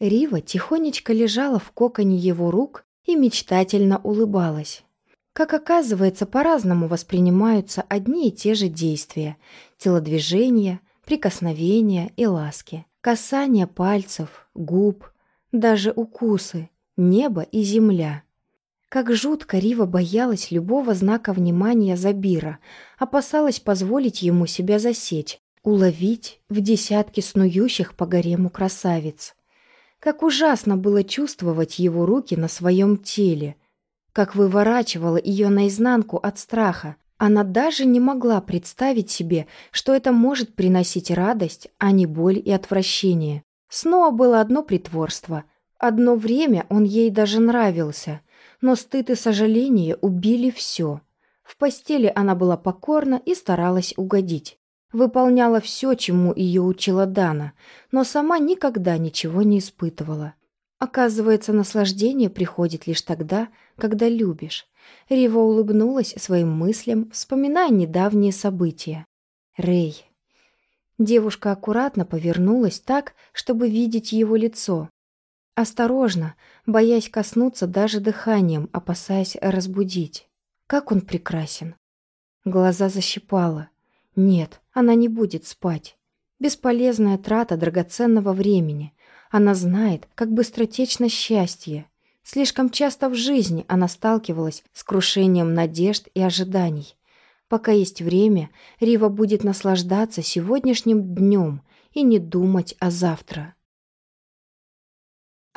Рива тихонечко лежала в коконе его рук и мечтательно улыбалась. Как оказывается, по-разному воспринимаются одни и те же действия – телодвижения, прикосновения и ласки, касание пальцев, губ, даже укусы, небо и земля. Как жутко Рива боялась любого знака внимания Забира, опасалась позволить ему себя засечь, уловить в десятке снующих по гарему красавиц. Как ужасно было чувствовать его руки на своем теле, как выворачивало ее наизнанку от страха. Она даже не могла представить себе, что это может приносить радость, а не боль и отвращение. Снова было одно притворство. Одно время он ей даже нравился, но стыд и сожаление убили все. В постели она была покорна и старалась угодить. Выполняла все, чему ее учила Дана, но сама никогда ничего не испытывала. Оказывается, наслаждение приходит лишь тогда, когда любишь. Рива улыбнулась своим мыслям, вспоминая недавние события. Рэй. Девушка аккуратно повернулась так, чтобы видеть его лицо. Осторожно, боясь коснуться даже дыханием, опасаясь разбудить. Как он прекрасен. Глаза защипала. Нет, она не будет спать. Бесполезная трата драгоценного времени. Она знает, как быстротечно счастье. Слишком часто в жизни она сталкивалась с крушением надежд и ожиданий. Пока есть время, Рива будет наслаждаться сегодняшним днем и не думать о завтра.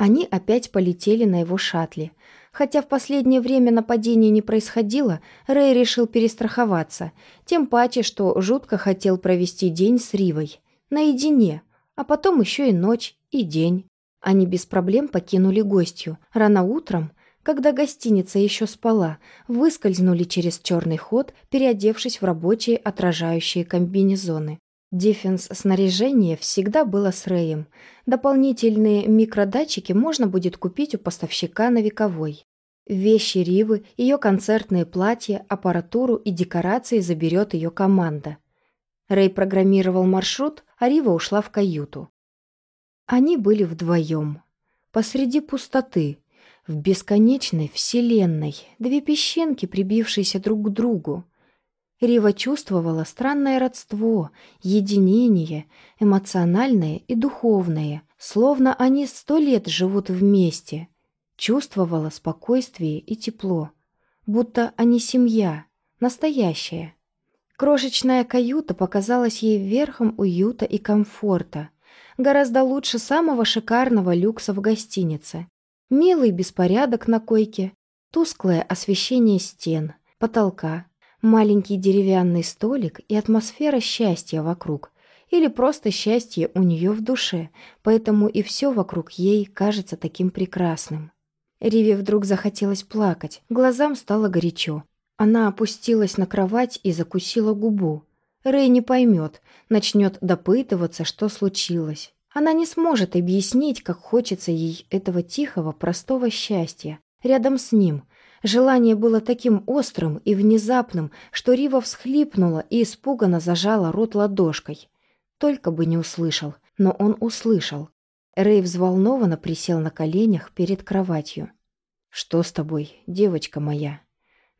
Они опять полетели на его шаттле. Хотя в последнее время нападений не происходило, Рэй решил перестраховаться, тем паче, что жутко хотел провести день с Ривой. Наедине, а потом еще и ночь, и день. Они без проблем покинули гостью. Рано утром, когда гостиница еще спала, выскользнули через черный ход, переодевшись в рабочие отражающие комбинезоны. Дефенс-снаряжение всегда было с Рэем. Дополнительные микродатчики можно будет купить у поставщика на вековой. Вещи Ривы, ее концертные платья, аппаратуру и декорации заберет ее команда. Рэй программировал маршрут, а Рива ушла в каюту. Они были вдвоем. Посреди пустоты, в бесконечной вселенной, две песчинки, прибившиеся друг к другу. Рива чувствовала странное родство, единение, эмоциональное и духовное, словно они сто лет живут вместе. Чувствовала спокойствие и тепло, будто они семья, настоящая. Крошечная каюта показалась ей верхом уюта и комфорта, гораздо лучше самого шикарного люкса в гостинице. Милый беспорядок на койке, тусклое освещение стен, потолка, Маленький деревянный столик и атмосфера счастья вокруг. Или просто счастье у нее в душе, поэтому и все вокруг ей кажется таким прекрасным. Риве вдруг захотелось плакать, глазам стало горячо. Она опустилась на кровать и закусила губу. Рэй не поймет, начнет допытываться, что случилось. Она не сможет объяснить, как хочется ей этого тихого, простого счастья. Рядом с ним, Желание было таким острым и внезапным, что Рива всхлипнула и испуганно зажала рот ладошкой. Только бы не услышал, но он услышал. Рэй взволнованно присел на коленях перед кроватью. «Что с тобой, девочка моя?»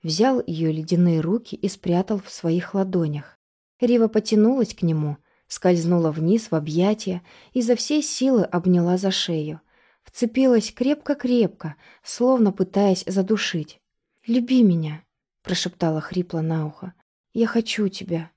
Взял ее ледяные руки и спрятал в своих ладонях. Рива потянулась к нему, скользнула вниз в объятия и за всей силы обняла за шею. Вцепилась крепко-крепко, словно пытаясь задушить. «Люби меня», — прошептала хрипло на ухо. «Я хочу тебя».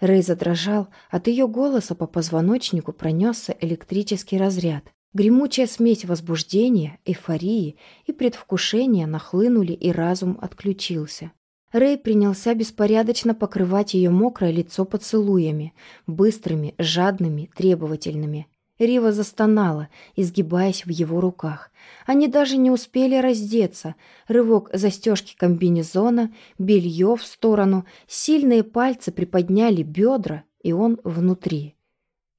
Рэй задрожал, от ее голоса по позвоночнику пронесся электрический разряд. Гремучая смесь возбуждения, эйфории и предвкушения нахлынули, и разум отключился. Рэй принялся беспорядочно покрывать ее мокрое лицо поцелуями, быстрыми, жадными, требовательными. Рива застонала, изгибаясь в его руках. Они даже не успели раздеться. Рывок застежки комбинезона, белье в сторону, сильные пальцы приподняли бедра, и он внутри.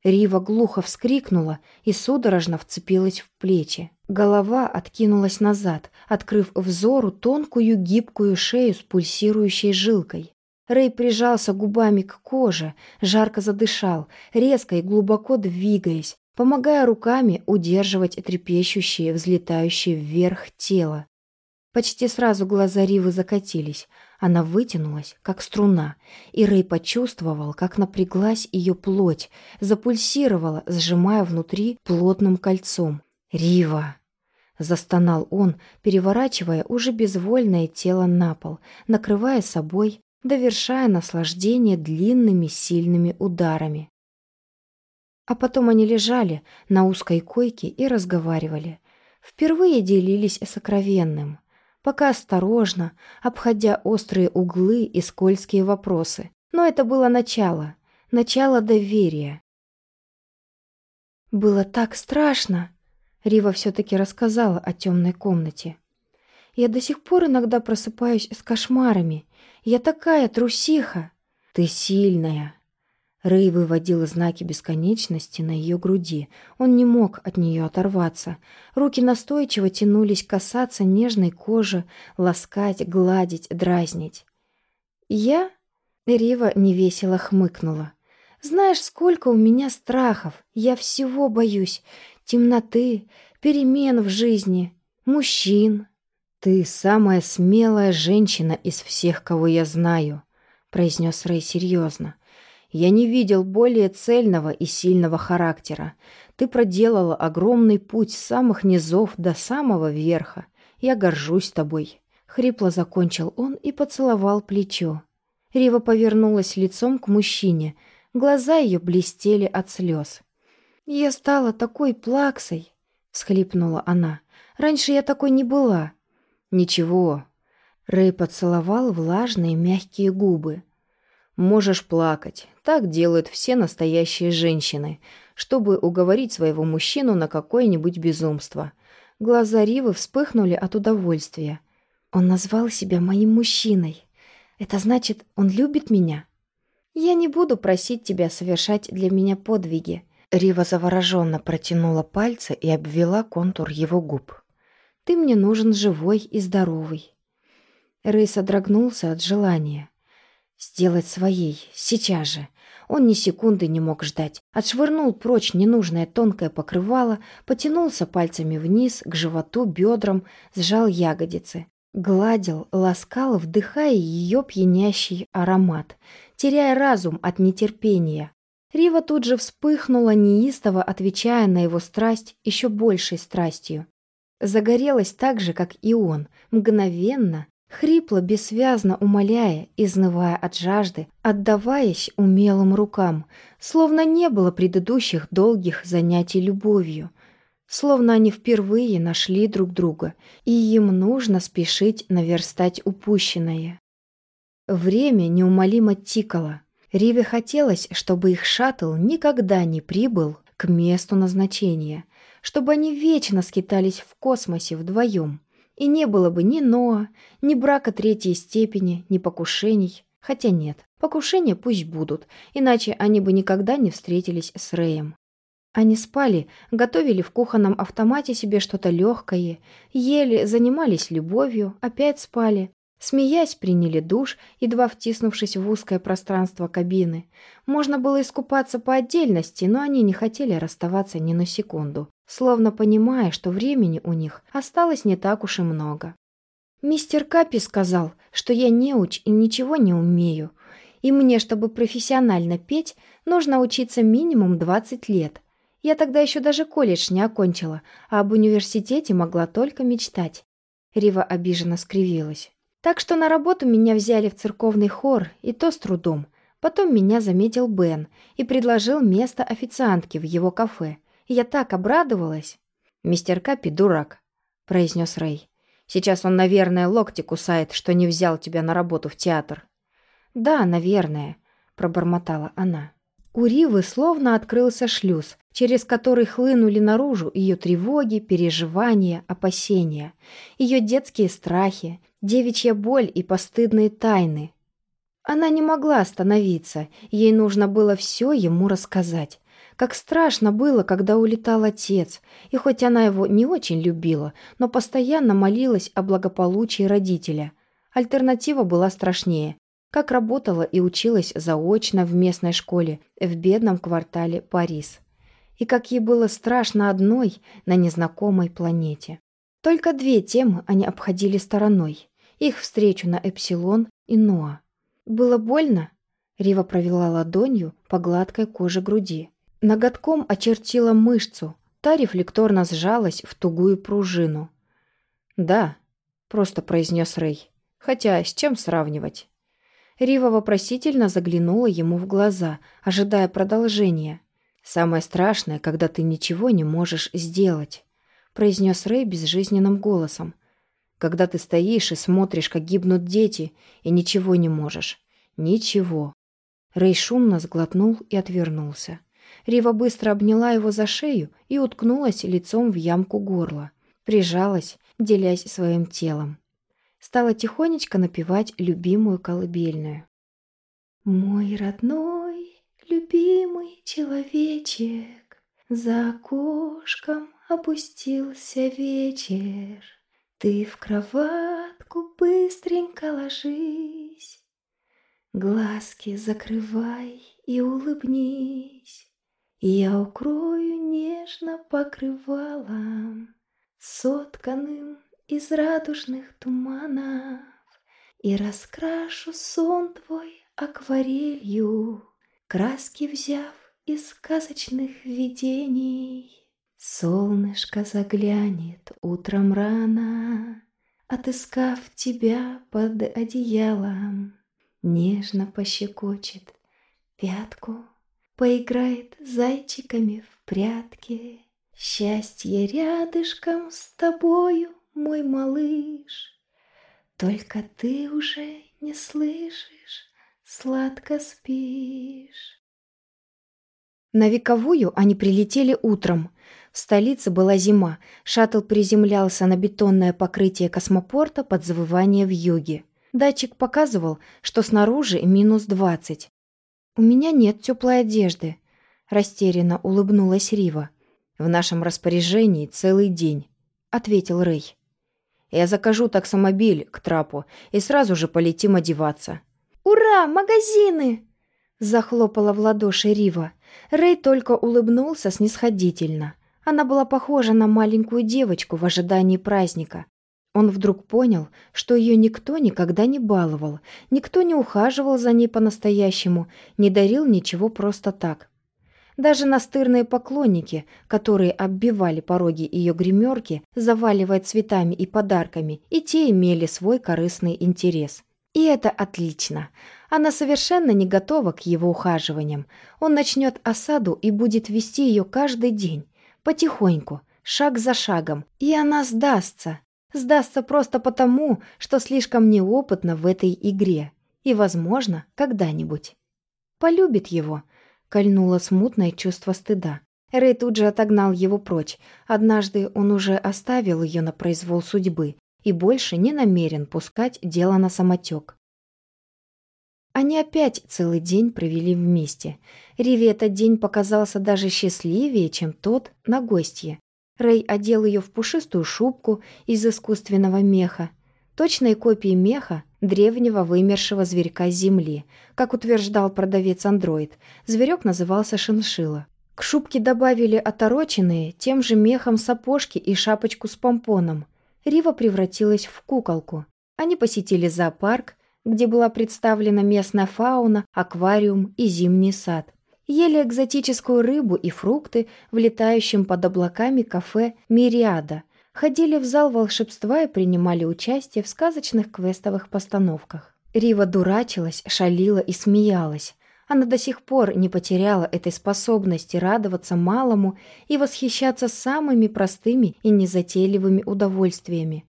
Рива глухо вскрикнула и судорожно вцепилась в плечи. Голова откинулась назад, открыв взору тонкую гибкую шею с пульсирующей жилкой. Рэй прижался губами к коже, жарко задышал, резко и глубоко двигаясь, помогая руками удерживать трепещущее, взлетающее вверх тело. Почти сразу глаза Ривы закатились. Она вытянулась, как струна, и Рэй почувствовал, как напряглась ее плоть, запульсировала, сжимая внутри плотным кольцом. «Рива!» — застонал он, переворачивая уже безвольное тело на пол, накрывая собой, довершая наслаждение длинными сильными ударами. А потом они лежали на узкой койке и разговаривали. Впервые делились сокровенным, пока осторожно, обходя острые углы и скользкие вопросы. Но это было начало, начало доверия. Было так страшно, Рива все-таки рассказала о темной комнате. Я до сих пор иногда просыпаюсь с кошмарами. Я такая трусиха. Ты сильная. Рэй выводил знаки бесконечности на ее груди. Он не мог от нее оторваться. Руки настойчиво тянулись касаться нежной кожи, ласкать, гладить, дразнить. «Я?» — Рива невесело хмыкнула. «Знаешь, сколько у меня страхов. Я всего боюсь темноты, перемен в жизни, мужчин. «Ты самая смелая женщина из всех, кого я знаю», — произнес Рэй серьезно. «Я не видел более цельного и сильного характера. Ты проделала огромный путь с самых низов до самого верха. Я горжусь тобой». Хрипло закончил он и поцеловал плечо. Рива повернулась лицом к мужчине. Глаза ее блестели от слез. «Я стала такой плаксой!» — всхлипнула она. «Раньше я такой не была». «Ничего». Рэй поцеловал влажные мягкие губы. «Можешь плакать. Так делают все настоящие женщины, чтобы уговорить своего мужчину на какое-нибудь безумство». Глаза Ривы вспыхнули от удовольствия. «Он назвал себя моим мужчиной. Это значит, он любит меня?» «Я не буду просить тебя совершать для меня подвиги», Рива завороженно протянула пальцы и обвела контур его губ. «Ты мне нужен живой и здоровый». Рэй содрогнулся от желания. «Сделать своей, сейчас же». Он ни секунды не мог ждать. Отшвырнул прочь ненужное тонкое покрывало, потянулся пальцами вниз, к животу, бедрам, сжал ягодицы. Гладил, ласкал, вдыхая ее пьянящий аромат, теряя разум от нетерпения, Рива тут же вспыхнула неистово, отвечая на его страсть еще большей страстью. Загорелась так же, как и он, мгновенно, хрипло, бессвязно умоляя, изнывая от жажды, отдаваясь умелым рукам, словно не было предыдущих долгих занятий любовью, словно они впервые нашли друг друга, и им нужно спешить наверстать упущенное. Время неумолимо тикало, Риве хотелось, чтобы их шаттл никогда не прибыл к месту назначения, чтобы они вечно скитались в космосе вдвоем, и не было бы ни Ноа, ни брака третьей степени, ни покушений. Хотя нет, покушения пусть будут, иначе они бы никогда не встретились с Рэем. Они спали, готовили в кухонном автомате себе что-то легкое, ели, занимались любовью, опять спали, Смеясь, приняли душ, едва втиснувшись в узкое пространство кабины. Можно было искупаться по отдельности, но они не хотели расставаться ни на секунду, словно понимая, что времени у них осталось не так уж и много. «Мистер Капи сказал, что я неуч и ничего не умею, и мне, чтобы профессионально петь, нужно учиться минимум 20 лет. Я тогда еще даже колледж не окончила, а об университете могла только мечтать». Рива обиженно скривилась. Так что на работу меня взяли в церковный хор, и то с трудом. Потом меня заметил Бен и предложил место официантки в его кафе. Я так обрадовалась. «Мистер Капи дурак», — произнес Рэй. «Сейчас он, наверное, локти кусает, что не взял тебя на работу в театр». «Да, наверное», — пробормотала она. У Ривы словно открылся шлюз, через который хлынули наружу ее тревоги, переживания, опасения, ее детские страхи, девичья боль и постыдные тайны. Она не могла остановиться, ей нужно было все ему рассказать. Как страшно было, когда улетал отец, и хоть она его не очень любила, но постоянно молилась о благополучии родителя. Альтернатива была страшнее как работала и училась заочно в местной школе в бедном квартале Парис. и как ей было страшно одной на незнакомой планете. Только две темы они обходили стороной. Их встречу на Эпсилон и Ноа. «Было больно?» Рива провела ладонью по гладкой коже груди. Ноготком очертила мышцу. Та рефлекторно сжалась в тугую пружину. «Да», — просто произнес Рэй. «Хотя с чем сравнивать?» Рива вопросительно заглянула ему в глаза, ожидая продолжения. «Самое страшное, когда ты ничего не можешь сделать», — произнес Рэй безжизненным голосом. «Когда ты стоишь и смотришь, как гибнут дети, и ничего не можешь. Ничего». Рэй шумно сглотнул и отвернулся. Рива быстро обняла его за шею и уткнулась лицом в ямку горла. Прижалась, делясь своим телом. Стала тихонечко напевать любимую колыбельную. «Мой родной, любимый человечек, За окошком опустился вечер. Ты в кроватку быстренько ложись, Глазки закрывай и улыбнись. Я укрою нежно покрывалом, Сотканным из радужных туманов, И раскрашу сон твой акварелью, Краски взяв из сказочных видений. Солнышко заглянет утром рано, Отыскав тебя под одеялом, Нежно пощекочет пятку, Поиграет зайчиками в прятки. Счастье рядышком с тобою, мой малыш. Только ты уже не слышишь, сладко спишь. На вековую они прилетели утром. В столице была зима. Шаттл приземлялся на бетонное покрытие космопорта под завывание в юге. Датчик показывал, что снаружи минус двадцать. «У меня нет теплой одежды», — растерянно улыбнулась Рива. «В нашем распоряжении целый день», — ответил Рэй. «Я закажу таксомобиль к трапу и сразу же полетим одеваться». «Ура, магазины!» — захлопала в ладоши Рива. Рэй только улыбнулся снисходительно. Она была похожа на маленькую девочку в ожидании праздника. Он вдруг понял, что ее никто никогда не баловал, никто не ухаживал за ней по-настоящему, не дарил ничего просто так. Даже настырные поклонники, которые оббивали пороги ее гримерки, заваливая цветами и подарками, и те имели свой корыстный интерес. И это отлично. Она совершенно не готова к его ухаживаниям. Он начнет осаду и будет вести ее каждый день, потихоньку, шаг за шагом, и она сдастся, Сдастся просто потому, что слишком неопытна в этой игре. И, возможно, когда-нибудь. Полюбит его. Кольнуло смутное чувство стыда. Рэй тут же отогнал его прочь. Однажды он уже оставил ее на произвол судьбы и больше не намерен пускать дело на самотек. Они опять целый день провели вместе. Риве этот день показался даже счастливее, чем тот на гостье. Рэй одел ее в пушистую шубку из искусственного меха, точной копии меха древнего вымершего зверька земли. Как утверждал продавец-андроид, зверек назывался шиншилла. К шубке добавили отороченные тем же мехом сапожки и шапочку с помпоном. Рива превратилась в куколку. Они посетили зоопарк, где была представлена местная фауна, аквариум и зимний сад ели экзотическую рыбу и фрукты в летающем под облаками кафе «Мириада», ходили в зал волшебства и принимали участие в сказочных квестовых постановках. Рива дурачилась, шалила и смеялась. Она до сих пор не потеряла этой способности радоваться малому и восхищаться самыми простыми и незатейливыми удовольствиями.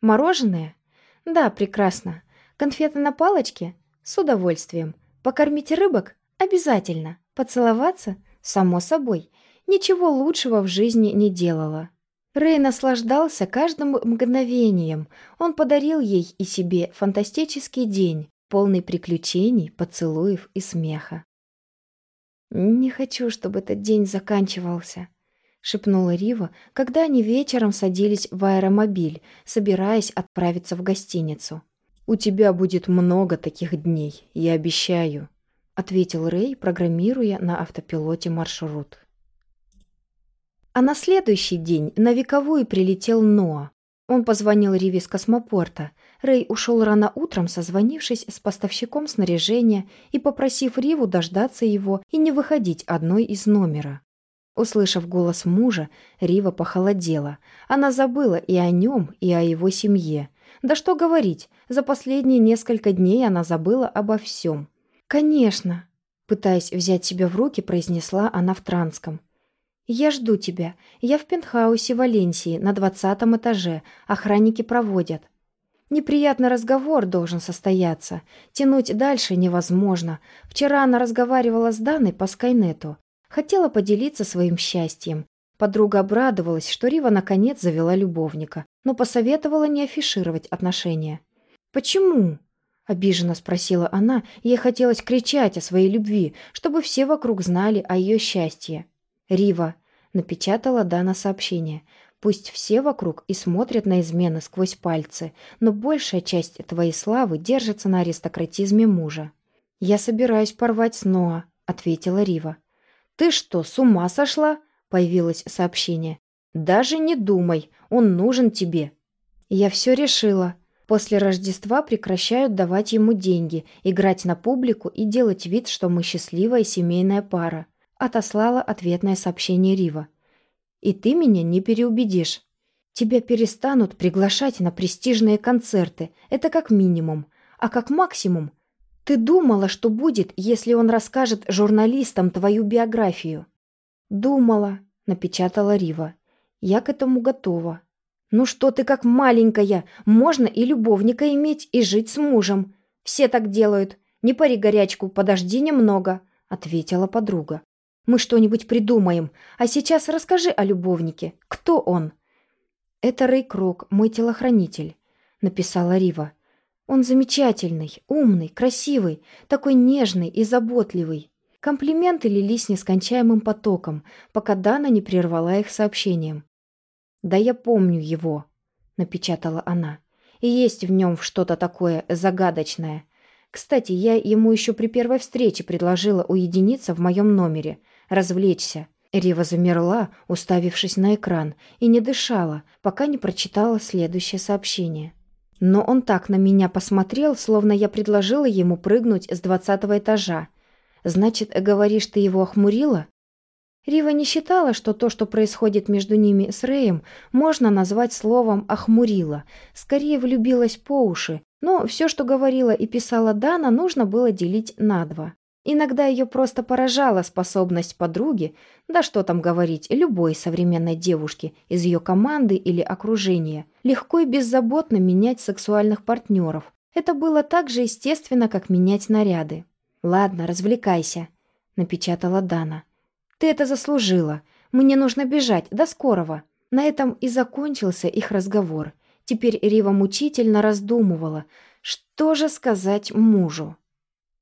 Мороженое? Да, прекрасно. Конфеты на палочке? С удовольствием. Покормить рыбок? Обязательно. Поцеловаться? Само собой. Ничего лучшего в жизни не делала. Рэй наслаждался каждым мгновением. Он подарил ей и себе фантастический день, полный приключений, поцелуев и смеха. «Не хочу, чтобы этот день заканчивался», — шепнула Рива, когда они вечером садились в аэромобиль, собираясь отправиться в гостиницу. «У тебя будет много таких дней, я обещаю», ответил Рэй, программируя на автопилоте маршрут. А на следующий день на вековую прилетел Ноа. Он позвонил Риве с космопорта. Рэй ушел рано утром, созвонившись с поставщиком снаряжения и попросив Риву дождаться его и не выходить одной из номера. Услышав голос мужа, Рива похолодела. Она забыла и о нем, и о его семье. Да что говорить, за последние несколько дней она забыла обо всем. «Конечно», — пытаясь взять себя в руки, произнесла она в транском. «Я жду тебя. Я в пентхаусе Валенсии, на двадцатом этаже. Охранники проводят». Неприятный разговор должен состояться. Тянуть дальше невозможно. Вчера она разговаривала с Даной по Скайнету. Хотела поделиться своим счастьем. Подруга обрадовалась, что Рива наконец завела любовника, но посоветовала не афишировать отношения. «Почему?» – обиженно спросила она. Ей хотелось кричать о своей любви, чтобы все вокруг знали о ее счастье. «Рива», — напечатала Дана сообщение. «Пусть все вокруг и смотрят на измены сквозь пальцы, но большая часть твоей славы держится на аристократизме мужа». «Я собираюсь порвать с Ноа», — ответила Рива. «Ты что, с ума сошла?» — появилось сообщение. «Даже не думай, он нужен тебе». «Я все решила», После Рождества прекращают давать ему деньги, играть на публику и делать вид, что мы счастливая семейная пара отослала ответное сообщение Рива. «И ты меня не переубедишь. Тебя перестанут приглашать на престижные концерты, это как минимум. А как максимум, ты думала, что будет, если он расскажет журналистам твою биографию?» «Думала», — напечатала Рива. «Я к этому готова». «Ну что ты как маленькая? Можно и любовника иметь, и жить с мужем. Все так делают. Не пари горячку, подожди немного», — ответила подруга. Мы что-нибудь придумаем. А сейчас расскажи о любовнике. Кто он?» «Это Рэй Крок, мой телохранитель», — написала Рива. «Он замечательный, умный, красивый, такой нежный и заботливый». Комплименты лились нескончаемым потоком, пока Дана не прервала их сообщением. «Да я помню его», — напечатала она. «И есть в нем что-то такое загадочное. Кстати, я ему еще при первой встрече предложила уединиться в моем номере, развлечься. Рива замерла, уставившись на экран, и не дышала, пока не прочитала следующее сообщение. Но он так на меня посмотрел, словно я предложила ему прыгнуть с двадцатого этажа. «Значит, говоришь, ты его охмурила?» Рива не считала, что то, что происходит между ними с Рэем, можно назвать словом «охмурила». Скорее влюбилась по уши, но все, что говорила и писала Дана, нужно было делить на два. Иногда ее просто поражала способность подруги, да что там говорить, любой современной девушки из ее команды или окружения, легко и беззаботно менять сексуальных партнеров. Это было так же естественно, как менять наряды. «Ладно, развлекайся», — напечатала Дана. «Ты это заслужила. Мне нужно бежать. До скорого». На этом и закончился их разговор. Теперь Рива мучительно раздумывала, что же сказать мужу.